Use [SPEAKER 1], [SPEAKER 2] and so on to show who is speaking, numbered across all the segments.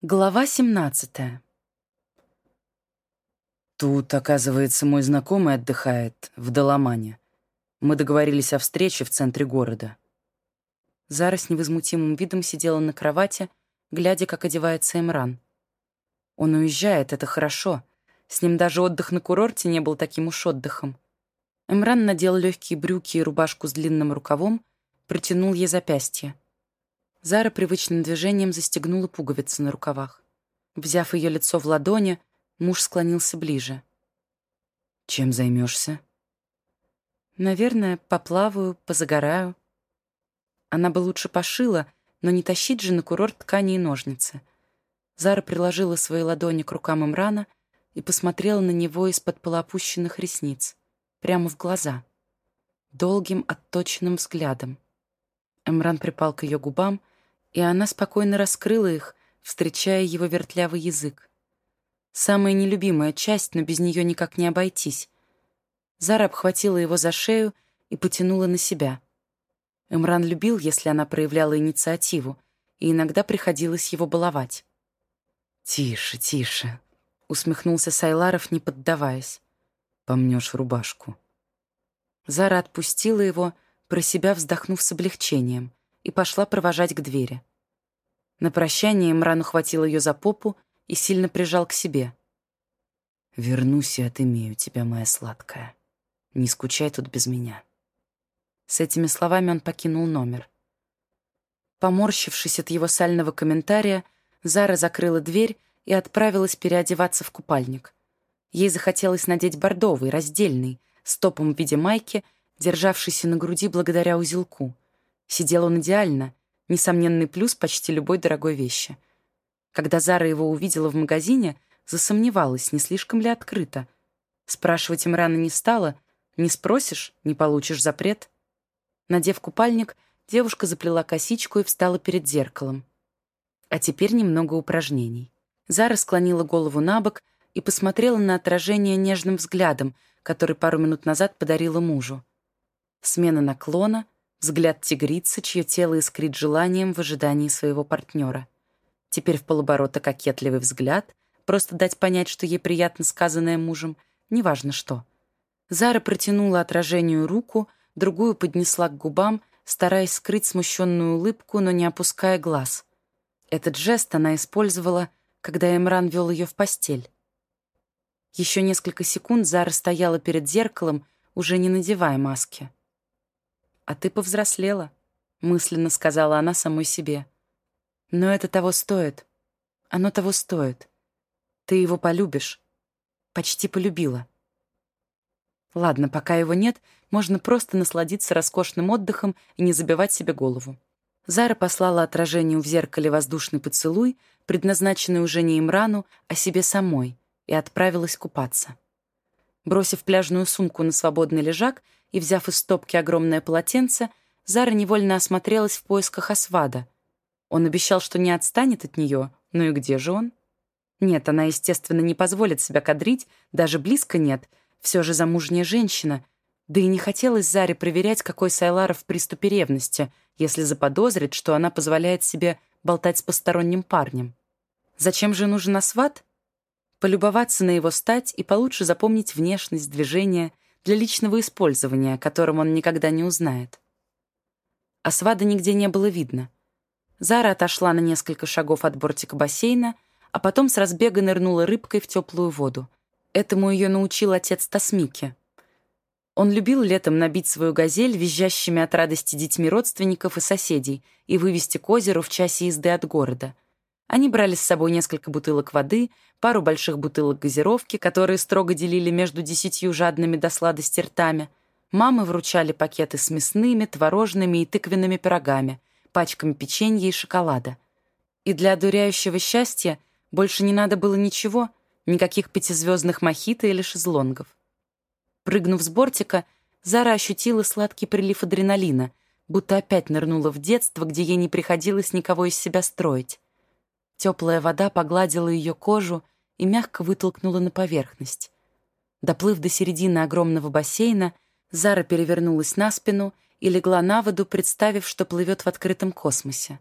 [SPEAKER 1] Глава 17
[SPEAKER 2] Тут, оказывается, мой знакомый отдыхает в Доломане. Мы договорились о встрече в центре города.
[SPEAKER 1] Зара с невозмутимым видом сидела на кровати, глядя, как одевается Эмран. Он уезжает, это хорошо. С ним даже отдых на курорте не был таким уж отдыхом. Эмран надел легкие брюки и рубашку с длинным рукавом, протянул ей запястье. Зара привычным движением застегнула пуговицы на рукавах. Взяв ее лицо в ладони, муж склонился ближе.
[SPEAKER 2] «Чем займешься?»
[SPEAKER 1] «Наверное, поплаваю, позагораю». Она бы лучше пошила, но не тащить же на курорт ткани и ножницы. Зара приложила свои ладони к рукам Имрана и посмотрела на него из-под полуопущенных ресниц, прямо в глаза, долгим отточенным взглядом. Эмран припал к ее губам, и она спокойно раскрыла их, встречая его вертлявый язык. Самая нелюбимая часть, но без нее никак не обойтись. Зара обхватила его за шею и потянула на себя. Эмран любил, если она проявляла инициативу, и иногда приходилось его баловать.
[SPEAKER 2] «Тише, тише», —
[SPEAKER 1] усмехнулся Сайларов, не поддаваясь.
[SPEAKER 2] «Помнешь рубашку».
[SPEAKER 1] Зара отпустила его, про себя вздохнув с облегчением, и пошла провожать к двери. На прощание Имран ухватил ее за попу и сильно прижал к себе.
[SPEAKER 2] «Вернусь и отымею тебя, моя сладкая. Не скучай тут без меня».
[SPEAKER 1] С этими словами он покинул номер. Поморщившись от его сального комментария, Зара закрыла дверь и отправилась переодеваться в купальник. Ей захотелось надеть бордовый, раздельный, с топом в виде майки, державшийся на груди благодаря узелку — Сидел он идеально, несомненный плюс почти любой дорогой вещи. Когда Зара его увидела в магазине, засомневалась, не слишком ли открыто. Спрашивать им рано не стала, не спросишь — не получишь запрет. Надев купальник, девушка заплела косичку и встала перед зеркалом. А теперь немного упражнений. Зара склонила голову на бок и посмотрела на отражение нежным взглядом, который пару минут назад подарила мужу. Смена наклона — Взгляд тигрицы, чье тело искрит желанием в ожидании своего партнера. Теперь в полоборота кокетливый взгляд, просто дать понять, что ей приятно сказанное мужем, неважно что. Зара протянула отражению руку, другую поднесла к губам, стараясь скрыть смущенную улыбку, но не опуская глаз. Этот жест она использовала, когда Эмран вел ее в постель. Еще несколько секунд Зара стояла перед зеркалом, уже не надевая маски. «А ты повзрослела», — мысленно сказала она самой себе. «Но это того стоит. Оно того стоит. Ты его полюбишь. Почти полюбила». Ладно, пока его нет, можно просто насладиться роскошным отдыхом и не забивать себе голову. Зара послала отражению в зеркале воздушный поцелуй, предназначенный уже не Имрану, а себе самой, и отправилась купаться. Бросив пляжную сумку на свободный лежак, и, взяв из стопки огромное полотенце, Зара невольно осмотрелась в поисках Асвада. Он обещал, что не отстанет от нее, ну и где же он? Нет, она, естественно, не позволит себя кадрить, даже близко нет, все же замужняя женщина. Да и не хотелось Заре проверять, какой Сайларов в приступе ревности, если заподозрит, что она позволяет себе болтать с посторонним парнем. Зачем же нужен Асвад? Полюбоваться на его стать и получше запомнить внешность, движения — для личного использования, которым он никогда не узнает. Асвада нигде не было видно. Зара отошла на несколько шагов от бортика бассейна, а потом с разбега нырнула рыбкой в теплую воду. Этому ее научил отец Тасмики. Он любил летом набить свою газель визжащими от радости детьми родственников и соседей и вывести к озеру в часе езды от города — они брали с собой несколько бутылок воды, пару больших бутылок газировки, которые строго делили между десятью жадными до сладости ртами. Мамы вручали пакеты с мясными, творожными и тыквенными пирогами, пачками печенья и шоколада. И для одуряющего счастья больше не надо было ничего, никаких пятизвездных мохито или шезлонгов. Прыгнув с бортика, Зара ощутила сладкий прилив адреналина, будто опять нырнула в детство, где ей не приходилось никого из себя строить. Теплая вода погладила ее кожу и мягко вытолкнула на поверхность. Доплыв до середины огромного бассейна, Зара перевернулась на спину и легла на воду, представив, что плывет в открытом космосе.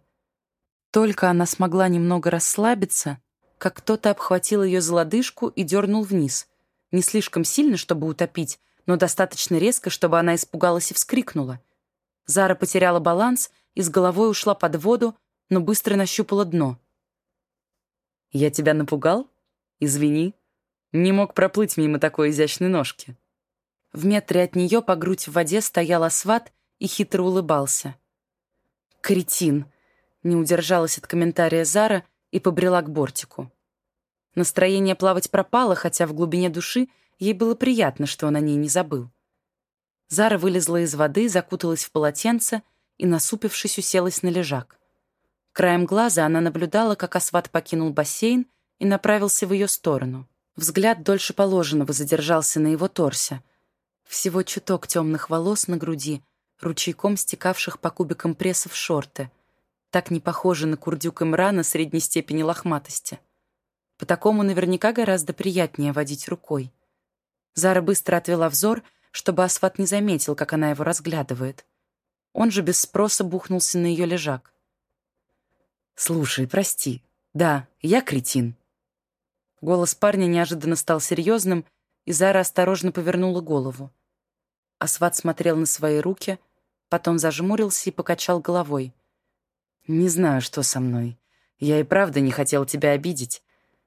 [SPEAKER 1] только она смогла немного расслабиться, как кто-то обхватил ее за лодыжку и дернул вниз. Не слишком сильно, чтобы утопить, но достаточно резко, чтобы она испугалась и вскрикнула. Зара потеряла баланс и с головой ушла под воду, но быстро нащупала дно. «Я тебя напугал? Извини. Не мог проплыть мимо такой изящной ножки». В метре от нее по грудь в воде стоял Асват и хитро улыбался. «Кретин!» — не удержалась от комментария Зара и побрела к бортику. Настроение плавать пропало, хотя в глубине души ей было приятно, что он о ней не забыл. Зара вылезла из воды, закуталась в полотенце и, насупившись, уселась на лежак. Краем глаза она наблюдала, как Асват покинул бассейн и направился в ее сторону. Взгляд дольше положенного задержался на его торсе. Всего чуток темных волос на груди, ручейком стекавших по кубикам пресса в шорты. Так не похоже на курдюк Имрана средней степени лохматости. По такому наверняка гораздо приятнее водить рукой. Зара быстро отвела взор, чтобы Асфат не заметил, как она его разглядывает. Он же без спроса бухнулся на ее лежак. «Слушай, прости. Да, я кретин». Голос парня неожиданно стал серьезным, и Зара осторожно повернула голову. Асват смотрел на свои руки, потом зажмурился и покачал головой. «Не знаю, что со мной. Я и правда не хотел тебя обидеть.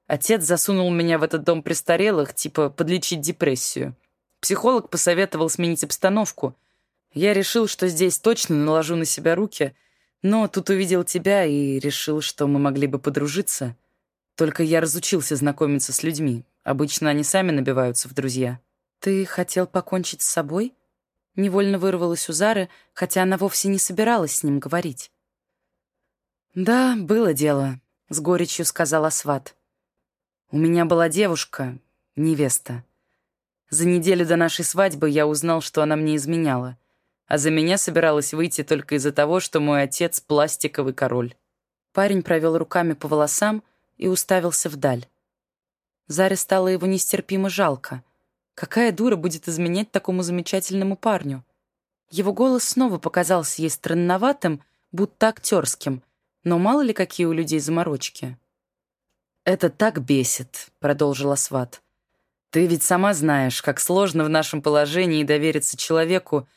[SPEAKER 1] Отец засунул меня в этот дом престарелых, типа подлечить депрессию. Психолог посоветовал сменить обстановку. Я решил, что здесь точно наложу на себя руки, но тут увидел тебя и решил, что мы могли бы подружиться. Только я разучился знакомиться с людьми. Обычно они сами набиваются в друзья. Ты хотел покончить с собой? Невольно вырвалась у Зары, хотя она вовсе не собиралась с ним говорить. «Да, было дело», — с горечью сказала Сват. У меня была девушка, невеста. За неделю до нашей свадьбы я узнал, что она мне изменяла, а за меня собиралась выйти только из-за того, что мой отец — пластиковый король. Парень провел руками по волосам и уставился вдаль. Заре стало его нестерпимо жалко. Какая дура будет изменять такому замечательному парню? Его голос снова показался ей странноватым, будто актерским, но мало ли какие у людей заморочки. «Это так бесит», — продолжила Сват. «Ты ведь сама знаешь, как сложно в нашем положении довериться человеку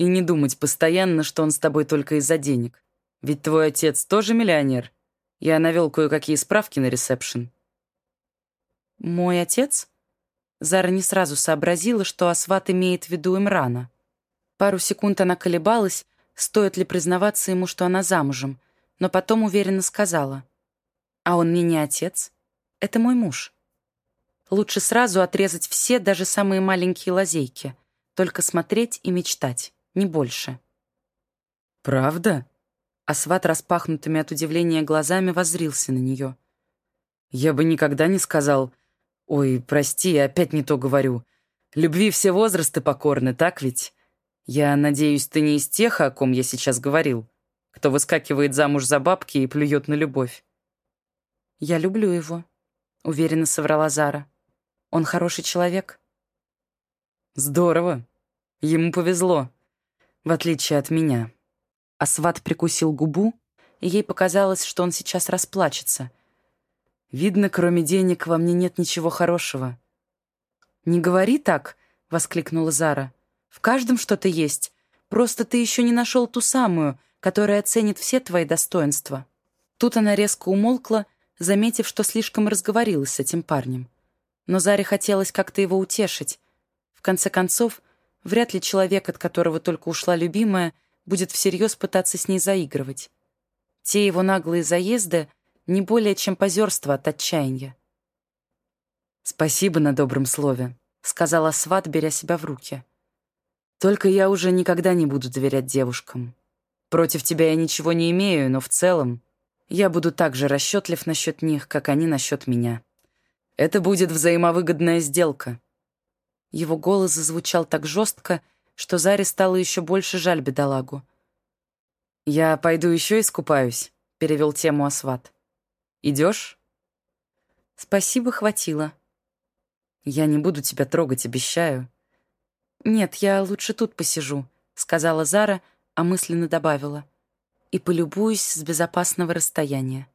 [SPEAKER 1] и не думать постоянно, что он с тобой только из-за денег. Ведь твой отец тоже миллионер. Я навел кое-какие справки на ресепшн». «Мой отец?» Зара не сразу сообразила, что Асват имеет в виду Имрана. Пару секунд она колебалась, стоит ли признаваться ему, что она замужем, но потом уверенно сказала — а он мне не отец. Это мой муж. Лучше сразу отрезать все, даже самые маленькие лазейки. Только смотреть и мечтать, не больше.
[SPEAKER 2] «Правда?»
[SPEAKER 1] Асват распахнутыми от удивления глазами воззрился на нее.
[SPEAKER 2] «Я бы никогда не сказал... Ой, прости, я опять не то говорю. Любви все возрасты покорны, так ведь? Я надеюсь, ты не из тех, о ком я сейчас говорил, кто выскакивает замуж за бабки и плюет на любовь.
[SPEAKER 1] «Я люблю его», — уверенно соврала Зара. «Он хороший человек».
[SPEAKER 2] «Здорово. Ему повезло. В отличие от меня».
[SPEAKER 1] Асват прикусил губу, и ей показалось, что он сейчас расплачется.
[SPEAKER 2] «Видно, кроме денег во мне нет ничего хорошего».
[SPEAKER 1] «Не говори так», — воскликнула Зара. «В каждом что-то есть. Просто ты еще не нашел ту самую, которая оценит все твои достоинства». Тут она резко умолкла заметив, что слишком разговорилась с этим парнем. Но Заре хотелось как-то его утешить. В конце концов, вряд ли человек, от которого только ушла любимая, будет всерьез пытаться с ней заигрывать. Те его наглые заезды не более чем позерство от отчаяния.
[SPEAKER 2] «Спасибо на добром слове», — сказала Сват, беря себя в руки. «Только я уже никогда не буду доверять девушкам. Против тебя я ничего не имею, но в целом я буду так же расчетлив насчет них, как они насчет меня. Это будет взаимовыгодная сделка».
[SPEAKER 1] Его голос зазвучал так жестко, что Заре стало еще больше жаль бедолагу.
[SPEAKER 2] «Я пойду еще искупаюсь», — перевел тему Асват. «Идешь?»
[SPEAKER 1] «Спасибо, хватило».
[SPEAKER 2] «Я не буду тебя трогать, обещаю».
[SPEAKER 1] «Нет, я лучше тут посижу», — сказала Зара, а мысленно добавила. и полюбуюсь с безопасного расстояния.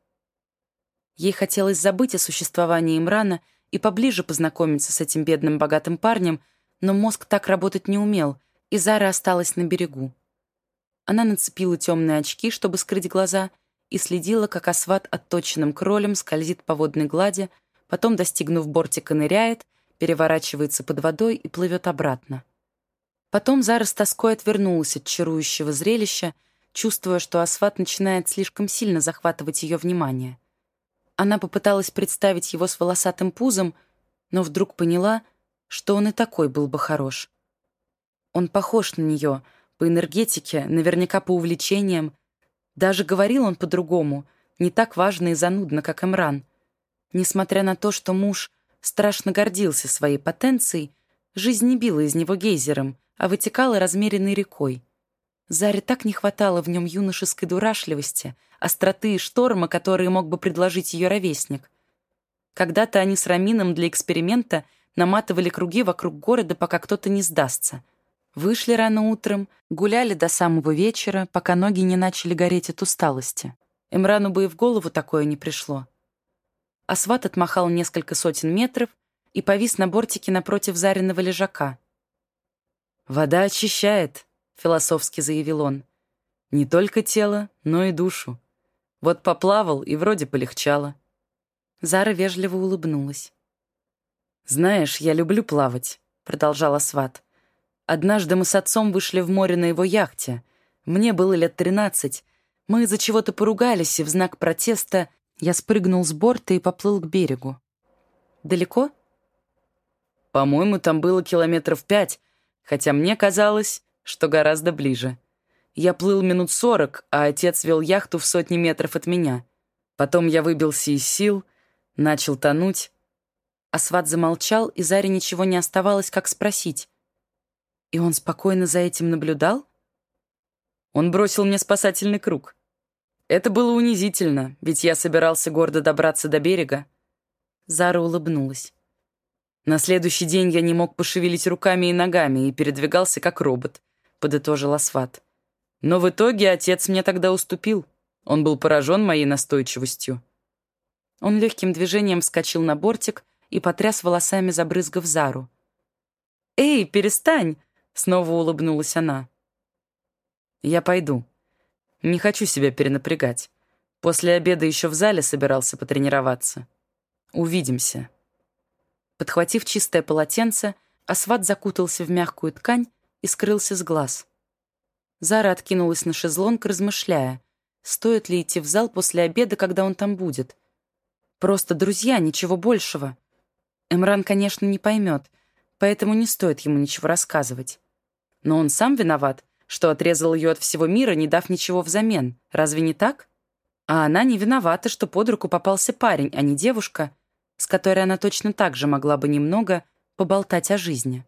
[SPEAKER 1] Ей хотелось забыть о существовании Имрана и поближе познакомиться с этим бедным богатым парнем, но мозг так работать не умел, и Зара осталась на берегу. Она нацепила темные очки, чтобы скрыть глаза, и следила, как Асват отточенным кролем скользит по водной глади, потом, достигнув бортика, ныряет, переворачивается под водой и плывет обратно. Потом Зара с тоской отвернулась от чарующего зрелища, чувствуя, что Асфат начинает слишком сильно захватывать ее внимание. Она попыталась представить его с волосатым пузом, но вдруг поняла, что он и такой был бы хорош. Он похож на нее, по энергетике, наверняка по увлечениям. Даже говорил он по-другому, не так важно и занудно, как Эмран. Несмотря на то, что муж страшно гордился своей потенцией, жизнь не била из него гейзером, а вытекала размеренной рекой. Заре так не хватало в нем юношеской дурашливости, остроты и шторма, которые мог бы предложить ее ровесник. Когда-то они с Рамином для эксперимента наматывали круги вокруг города, пока кто-то не сдастся. Вышли рано утром, гуляли до самого вечера, пока ноги не начали гореть от усталости. Эмрану бы и в голову такое не пришло. Асват отмахал несколько сотен метров и повис на бортике напротив Зариного лежака. «Вода очищает», — философски заявил он. «Не только тело, но и душу. Вот поплавал, и вроде полегчало». Зара вежливо улыбнулась. «Знаешь, я люблю плавать», — продолжала Сват. «Однажды мы с отцом вышли в море на его яхте. Мне было лет тринадцать. Мы из-за чего-то поругались, и в знак протеста я спрыгнул с борта и поплыл к берегу. Далеко? По-моему, там было километров пять, хотя мне казалось, что гораздо ближе. Я плыл минут сорок, а отец вел яхту в сотни метров от меня. Потом я выбился из сил, начал тонуть. Асват замолчал, и Заре ничего не оставалось, как спросить. И он спокойно за этим наблюдал? Он бросил мне спасательный круг. Это было унизительно, ведь я собирался гордо добраться до берега. Зара улыбнулась. На следующий день я не мог пошевелить руками и ногами и передвигался как робот, подытожил Асфат. Но в итоге отец мне тогда уступил. Он был поражен моей настойчивостью. Он легким движением вскочил на бортик и потряс волосами, забрызгав Зару. «Эй, перестань!» — снова улыбнулась она. «Я пойду», не хочу себя перенапрягать. После обеда еще в зале собирался потренироваться. Увидимся». Подхватив чистое полотенце, Асват закутался в мягкую ткань и скрылся с глаз. Зара откинулась на шезлонг, размышляя, стоит ли идти в зал после обеда, когда он там будет. Просто друзья, ничего большего. Эмран, конечно, не поймет, поэтому не стоит ему ничего рассказывать. Но он сам виноват, что отрезал ее от всего мира, не дав ничего взамен. Разве не так? А она не виновата, что под руку попался парень, а не девушка, с которой она точно так же могла бы немного поболтать о жизни.